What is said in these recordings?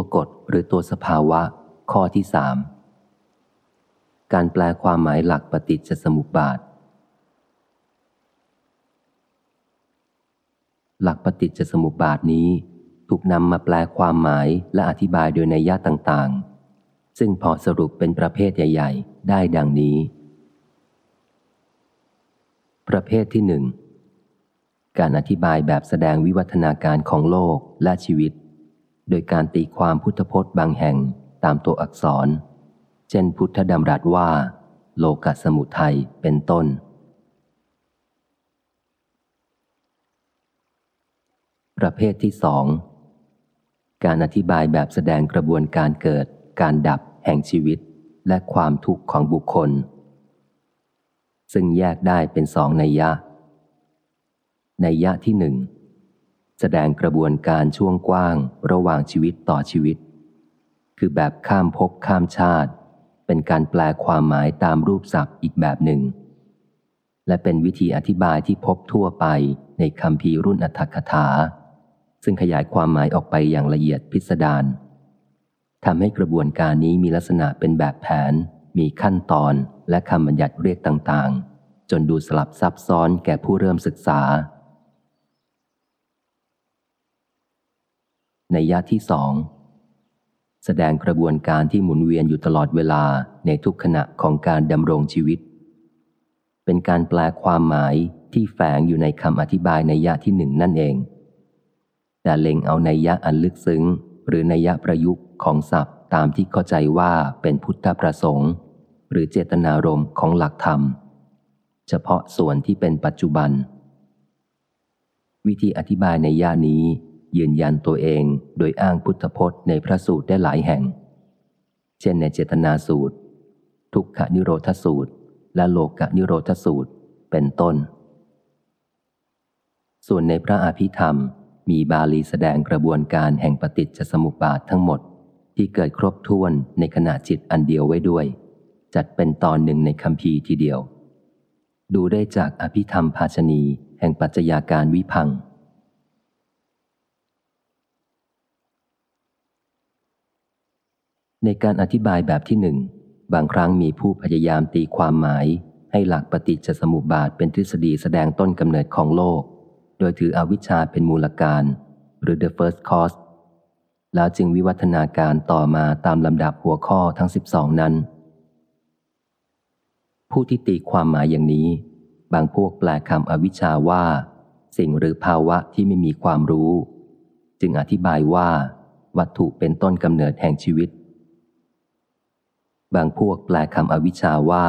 ตัวกฎหรือตัวสภาวะ ข้อที่สามการแปลความหมายหลักปฏิจจสมุปบาท หลักปฏิจจสมุปบาทนี้ ถูกนำมาแปลความหมายและอธิบายโดยในยะต่างๆ ซึ่งพอสรุปเป็นประเภทใหญ่ ๆ ได้ดังนี้ ประเภทที่หนึ่งการอธิบายแบบแสดงวิวัฒนาการของโลกและชีวิต โดยการตีความพุทธพจน์บางแห่งตามตัวอักษร เช่นพุทธดำรัสว่า โลกสมุทัยเป็นต้น ประเภทที่สองการอธิบายแบบแสดงกระบวนการเกิด การดับแห่งชีวิต และความทุกข์ของบุคคล ซึ่งแยกได้เป็นสองนัยยะในยะที่หนึ่ง แสดงกระบวนการช่วงกว้างระหว่างชีวิตต่อชีวิต คือแบบข้ามภพข้ามชาติ เป็นการแปลความหมายตามรูปศัพท์อีกแบบหนึ่ง และเป็นวิธีอธิบายที่พบทั่วไปในคำพีรุ่นอัตถกถา ซึ่งขยายความหมายออกไปอย่างละเอียดพิสดารทำให้กระบวนการนี้มีลักษณะเป็นแบบแผน มีขั้นตอนและคำบัญญัติเรียกต่างๆ จนดูสลับซับซ้อนแก่ผู้เริ่มศึกษา ในยะที่สองแสดงกระบวนการที่หมุนเวียนอยู่ตลอดเวลาในทุกขณะของการดำรงชีวิต เป็นการแปลความหมายที่แฝงอยู่ในคำอธิบายในยะที่หนึ่งนั่นเอง แต่เล็งเอาในยะอันลึกซึ้ง หรือในยะประยุกต์ของศัพท์ตามที่เข้าใจว่าเป็นพุทธประสงค์ หรือเจตนารมณ์ของหลักธรรม เฉพาะส่วนที่เป็นปัจจุบัน วิธีอธิบายในยะนี้ ยืนยันตัวเองโดยอ้างพุทธพจน์ในพระสูตรได้หลายแห่ง เช่นในเจตนาสูตร ทุกขนิโรธสูตร และโลกนิโรธสูตรเป็นต้น ส่วนในพระอภิธรรมมีบาลีแสดงกระบวนการแห่งปฏิจจสมุปบาททั้งหมดที่เกิดครบถ้วนในขณะจิตอันเดียวไว้ด้วย จัดเป็นตอนหนึ่งในคำพีทีเดียว ดูได้จากอภิธรรมภาชนีแห่งปัจจยาการวิพัง ในการอธิบายแบบที่หนึ่ง บางครั้งมีผู้พยายามตีความหมาย ให้หลักปฏิจจสมุปบาทเป็นทฤษฎีแสดงต้นกำเนิดของโลก โดยถืออวิชชาเป็นมูลการ หรือ the first cause แล้วจึงวิวัฒนาการต่อมาตามลำดับหัวข้อทั้ง 12 นั้น ผู้ที่ตีความหมายอย่างนี้ บางพวกแปลคำอวิชชาว่า สิ่งหรือภาวะที่ไม่มีความรู้ จึงอธิบายว่า วัตถุเป็นต้นกำเนิดแห่งชีวิต บางพวกแปลคำอวิชชาว่า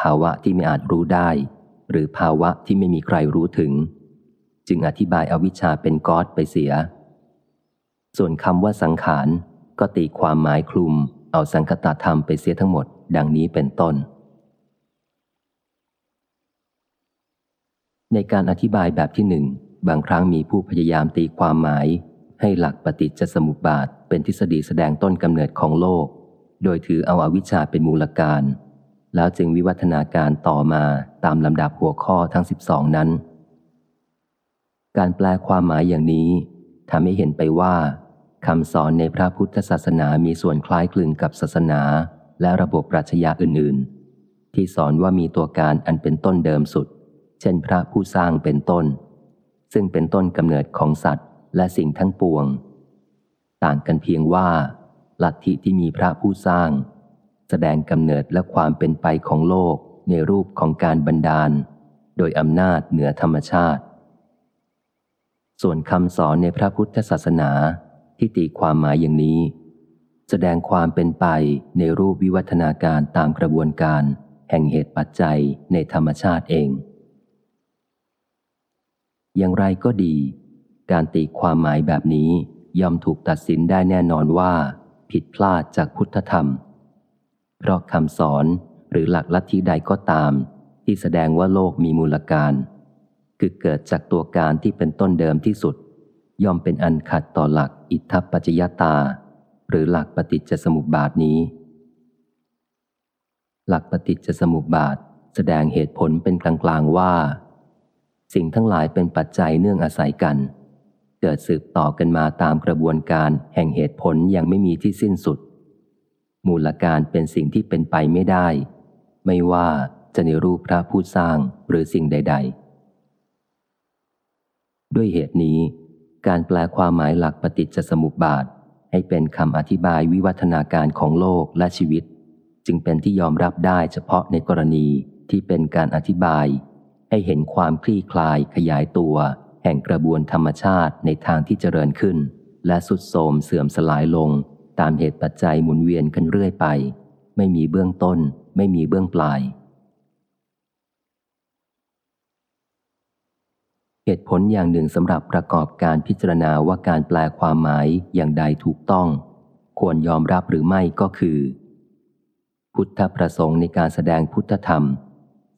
ภาวะที่ไม่อาจรู้ได้ หรือภาวะที่ไม่มีใครรู้ถึง จึงอธิบายอวิชชาเป็นก๊อดไปเสีย ส่วนคำว่าสังขารก็ตีความหมายคลุม เอาสังคตธรรมไปเสียทั้งหมด ดังนี้เป็นต้น ในการอธิบายแบบที่หนึ่งบางครั้งมีผู้พยายามตีความหมาย ให้หลักปฏิจจสมุปบาทเป็นทฤษฎีแสดงต้นกำเนิดของโลก โดยถือเอาอาวิชชาเป็นมูลการ แล้วจึงวิวัฒนาการต่อมาตามลำดับหัวข้อทั้งสิบองนั้น การแปลความหมายอย่างนี้ทำให้เห็นไปว่าคำสอนในพระพุทธศาสนามีส่วนคล้ายคลึงกับศาสนาและระบบปรัชญาอื่น ๆ ที่สอนว่ามีตัวการอันเป็นต้นเดิมสุด เช่นพระผู้สร้างเป็นต้น ซึ่งเป็นต้นกำเนิดของสัตว์และสิ่งทั้งปวง ต่างกันเพียงว่า ลัทธิที่มีพระผู้สร้าง แสดงกำเนิดและความเป็นไปของโลกในรูปของการบันดาล โดยอำนาจเหนือธรรมชาติ ส่วนคำสอนในพระพุทธศาสนาที่ตีความหมายอย่างนี้ แสดงความเป็นไปในรูปวิวัฒนาการตามกระบวนการ แห่งเหตุปัจจัยในธรรมชาติเอง อย่างไรก็ดี การตีความหมายแบบนี้ย่อมถูกตัดสินได้แน่นอนว่า ผิดพลาดจากพุทธธรรม เพราะคำสอนหรือหลักลัทธิใดก็ตาม ที่แสดงว่าโลกมีมูลการ คือเกิดจากตัวการที่เป็นต้นเดิมที่สุด ย่อมเป็นอันขัดต่อหลักอิทธปัจจยตา หรือหลักปฏิจจสมุปบาทนี้ หลักปฏิจจสมุปบาท แสดงเหตุผลเป็นกลางๆว่า สิ่งทั้งหลายเป็นปัจจัยเนื่องอาศัยกัน เกิดสืบต่อกันมาตามกระบวนการแห่งเหตุผลยังไม่มีที่สิ้นสุด มูลการเป็นสิ่งที่เป็นไปไม่ได้ ไม่ว่าจะในรูปพระผู้สร้างหรือสิ่งใด ๆ ด้วยเหตุนี้ การแปลความหมายหลักปฏิจจสมุปบาท ให้เป็นคำอธิบายวิวัฒนาการของโลกและชีวิต จึงเป็นที่ยอมรับได้เฉพาะในกรณีที่เป็นการอธิบาย ให้เห็นความคลี่คลายขยายตัว แห่งกระบวนธรรมชาติในทางที่เจริญขึ้น และสุดโทมเสื่อมสลายลง ตามเหตุปัจจัยหมุนเวียนกันเรื่อยไป ไม่มีเบื้องต้น ไม่มีเบื้องปลาย เหตุผลอย่างหนึ่งสำหรับประกอบการพิจารณาว่าการแปลความหมายอย่างใดถูกต้อง ควรยอมรับหรือไม่ก็คือ พุทธประสงค์ในการแสดงพุทธธรรม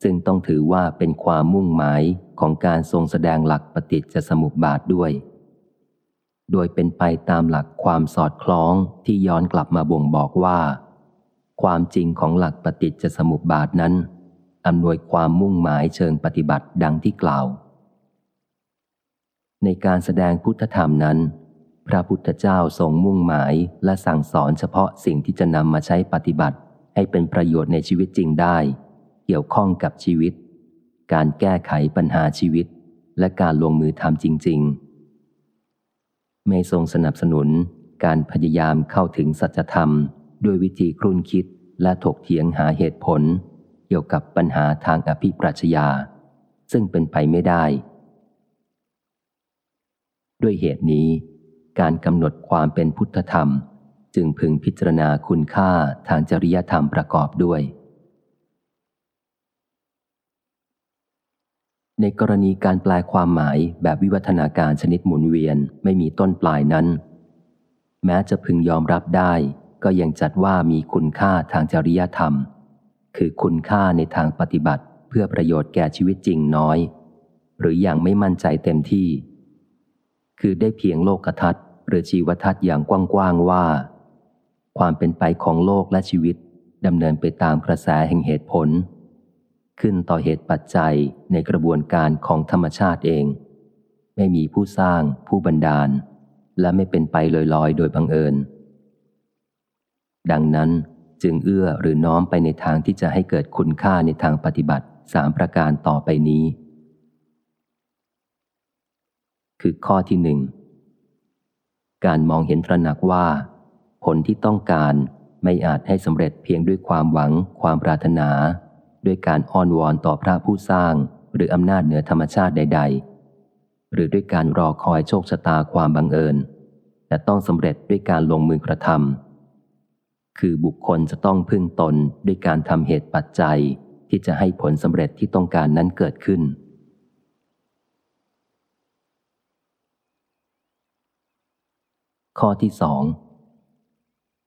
ซึ่งต้องถือว่าเป็นความมุ่งหมายของการทรงแสดงหลักปฏิจจสมุปบาทด้วย โดยเป็นไปตามหลักความสอดคล้องที่ย้อนกลับมาบ่งบอกว่า ความจริงของหลักปฏิจจสมุปบาทนั้นอำนวยความมุ่งหมายเชิงปฏิบัติดังที่กล่าว ในการแสดงพุทธธรรมนั้น พระพุทธเจ้าทรงมุ่งหมายและสั่งสอนเฉพาะสิ่งที่จะนำมาใช้ปฏิบัติให้เป็นประโยชน์ในชีวิตจริงได้ เกี่ยวข้องกับชีวิต การแก้ไขปัญหาชีวิต และการลงมือทำจริง ๆ ไม่ทรงสนับสนุนการพยายามเข้าถึงสัจธรรม ด้วยวิธีครุ่นคิดและถกเถียงหาเหตุผล เกี่ยวกับปัญหาทางอภิปรัชญา ซึ่งเป็นไปไม่ได้ ด้วยเหตุนี้ การกำหนดความเป็นพุทธธรรม จึงพึงพิจารณาคุณค่าทางจริยธรรมประกอบด้วย ในกรณีการแปลความหมายแบบวิวัฒนาการชนิดหมุนเวียนไม่มีต้นปลายนั้น แม้จะพึงยอมรับได้ ก็ยังจัดว่ามีคุณค่าทางจริยธรรม คือคุณค่าในทางปฏิบัติเพื่อประโยชน์แก่ชีวิตจริงน้อย หรืออยังไม่มั่นใจเต็มที่ คือได้เพียงโลกทัศน์หรือชีวทัศน์อย่างกว้างๆว่า ความเป็นไปของโลกและชีวิตดำเนินไปตามกระแสแห่งเหตุผล ขึ้นต่อเหตุปัจจัยในกระบวนการของธรรมชาติเอง ไม่มีผู้สร้างผู้บันดาล และไม่เป็นไปลอยๆ โดยบังเอิญ ดังนั้นจึงเอื้อหรือน้อมไปในทางที่จะให้เกิดคุณค่าในทางปฏิบัติสามประการต่อไปนี้ คือข้อที่หนึ่งการมองเห็นตระหนักว่า ผลที่ต้องการไม่อาจให้สำเร็จเพียงด้วยความหวัง ความปรารถนา ด้วยการอ้อนวอนต่อพระผู้สร้าง หรืออำนาจเหนือธรรมชาติใด ๆ หรือด้วยการรอคอยโชคชะตาความบังเอิญ แต่ต้องสำเร็จด้วยการลงมือกระทำคือบุคคลจะต้องพึ่งตนด้วยการทำเหตุปัจจัยที่จะให้ผลสำเร็จที่ต้องการนั้นเกิดขึ้นข้อที่สอง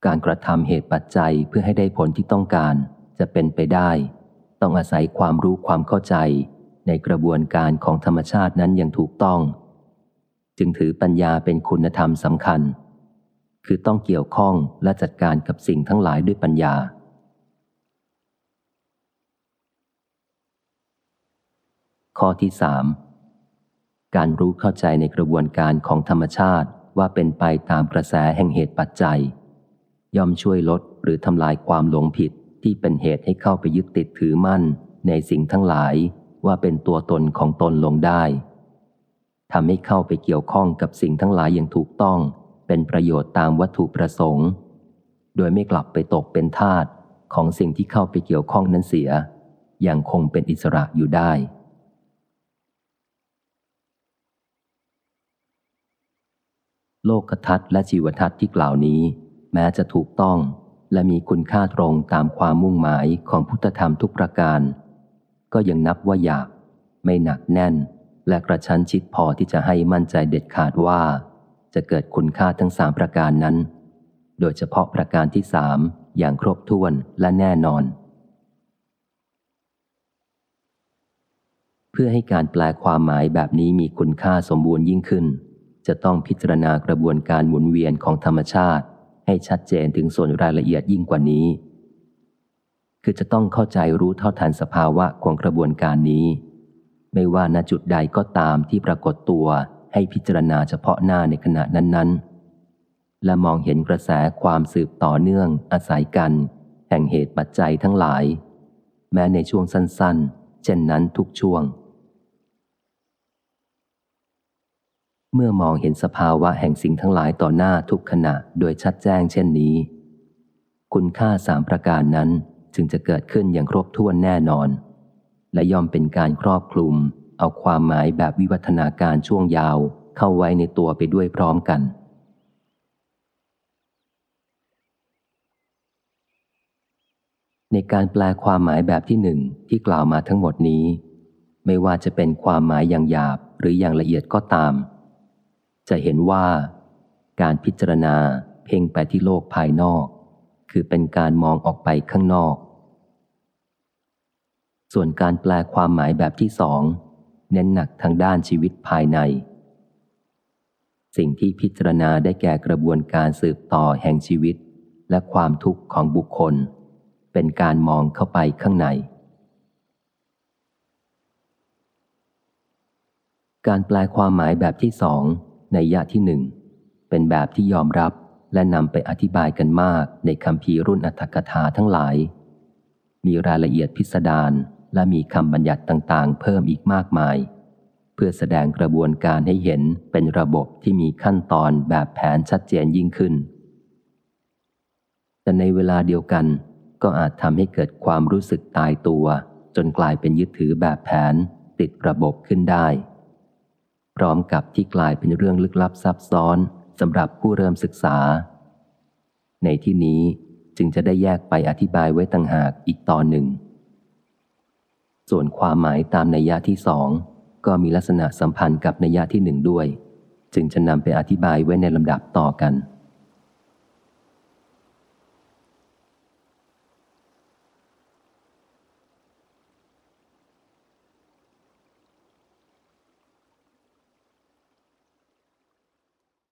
การกระทำเหตุปัจจัยเพื่อให้ได้ผลที่ต้องการจะเป็นไปได้ ต้องอาศัยความรู้ความเข้าใจในกระบวนการของธรรมชาตินั้นอย่างถูกต้อง จึงถือปัญญาเป็นคุณธรรมสำคัญ คือต้องเกี่ยวข้องและจัดการกับสิ่งทั้งหลายด้วยปัญญา ข้อที่สามการรู้เข้าใจในกระบวนการของธรรมชาติว่าเป็นไปตามกระแสแห่งเหตุปัจจัย ย่อมช่วยลดหรือทำลายความหลงผิด ที่เป็นเหตุให้เข้าไปยึดติดถือมั่นในสิ่งทั้งหลายว่าเป็นตัวตนของตนลงได้ทำให้เข้าไปเกี่ยวข้องกับสิ่งทั้งหลายอย่างถูกต้อง เป็นประโยชน์ตามวัตถุประสงค์ โดยไม่กลับไปตกเป็นทาตของสิ่งที่เข้าไปเกี่ยวข้องนั้นเสีย อยังคงเป็นอิสระอยู่ได้ โลกทัศน์และชีวทัศน์ที่กล่าวนี้ แม้จะถูกต้อง และมีคุณค่าตรงตามความมุ่งหมายของพุทธธรรมทุกประการ ก็ยังนับว่าอยากไม่หนักแน่น และกระชั้นชิดพอที่จะให้มั่นใจเด็ดขาดว่า จะเกิดคุณค่าทั้งสามประการนั้น โดยเฉพาะประการที่สามอย่างครบถ้วนและแน่นอน เพื่อให้การแปลความหมายแบบนี้มีคุณค่าสมบูรณ์ยิ่งขึ้น จะต้องพิจารณากระบวนการหมุนเวียนของธรรมชาติ ให้ชัดเจนถึงส่วนรายละเอียดยิ่งกว่านี้ คือจะต้องเข้าใจรู้เท่าทันสภาวะของกระบวนการนี้ ไม่ว่าณจุดใดก็ตามที่ปรากฏตัวให้พิจารณาเฉพาะหน้าในขณะนั้น ๆ และมองเห็นกระแสความสืบต่อเนื่องอาศัยกัน แห่งเหตุปัจจัยทั้งหลาย แม้ในช่วงสั้น ๆ เช่นนั้นทุกช่วง เมื่อมองเห็นสภาวะแห่งสิ่งทั้งหลายต่อหน้าทุกขณะโดยชัดแจ้งเช่นนี้ คุณค่าสามประการนั้นจึงจะเกิดขึ้นอย่างครบถ้วนแน่นอน และย่อมเป็นการครอบคลุม เอาความหมายแบบวิวัฒนาการช่วงยาวเข้าไว้ในตัวไปด้วยพร้อมกัน ในการแปลความหมายแบบที่หนึ่งที่กล่าวมาทั้งหมดนี้ ไม่ว่าจะเป็นความหมายอย่างหยาบหรืออย่างละเอียดก็ตาม จะเห็นว่าการพิจารณาเพ่งไปที่โลกภายนอก คือเป็นการมองออกไปข้างนอก ส่วนการแปลความหมายแบบที่สองเน้นหนักทางด้านชีวิตภายใน สิ่งที่พิจารณาได้แก่กระบวนการสืบต่อแห่งชีวิต และความทุกข์ของบุคคล เป็นการมองเข้าไปข้างใน การแปลความหมายแบบที่สอง ในยะที่หนึ่ง เป็นแบบที่ยอมรับและนำไปอธิบายกันมากในคำพีรุ่นอัตถกถาทั้งหลาย มีรายละเอียดพิสดารและมีคำบัญญัติต่างๆ เพิ่มอีกมากมาย เพื่อแสดงกระบวนการให้เห็นเป็นระบบที่มีขั้นตอนแบบแผนชัดเจนยิ่งขึ้น แต่ในเวลาเดียวกัน ก็อาจทำให้เกิดความรู้สึกตายตัว จนกลายเป็นยึดถือแบบแผนติดระบบขึ้นได้ พร้อมกับที่กลายเป็นเรื่องลึกลับซับซ้อนสำหรับผู้เริ่มศึกษา ในที่นี้จึงจะได้แยกไปอธิบายไว้ต่างหากอีกตอนหนึ่ง ส่วนความหมายตามนัยยะที่สองก็มีลักษณะสัมพันธ์กับนัยยะที่หนึ่งด้วย จึงจะนำไปอธิบายไว้ในลำดับต่อกัน